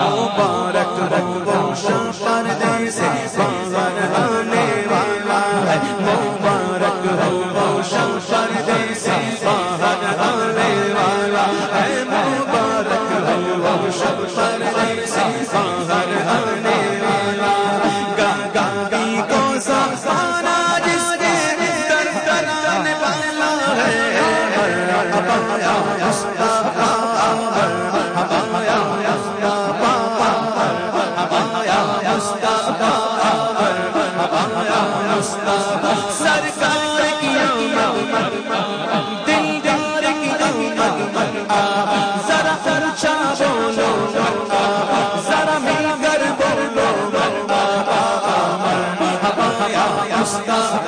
مبارک رکھ روشن پردے سے۔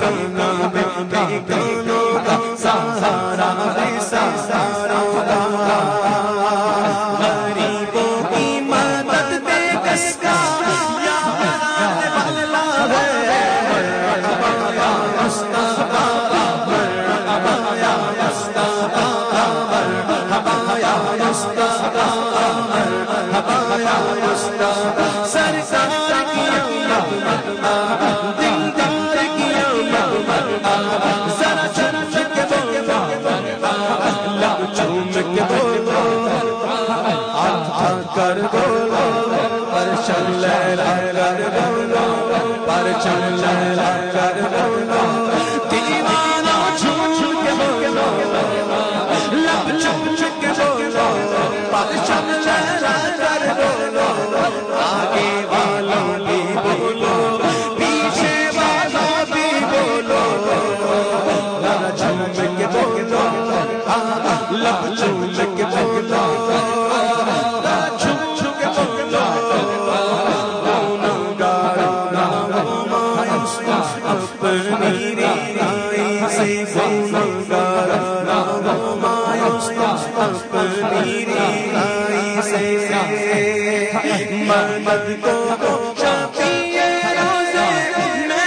کم کر بولو پرچم چل کر بولو پرچم چل کر بولو محمد کو شفیع روزے میں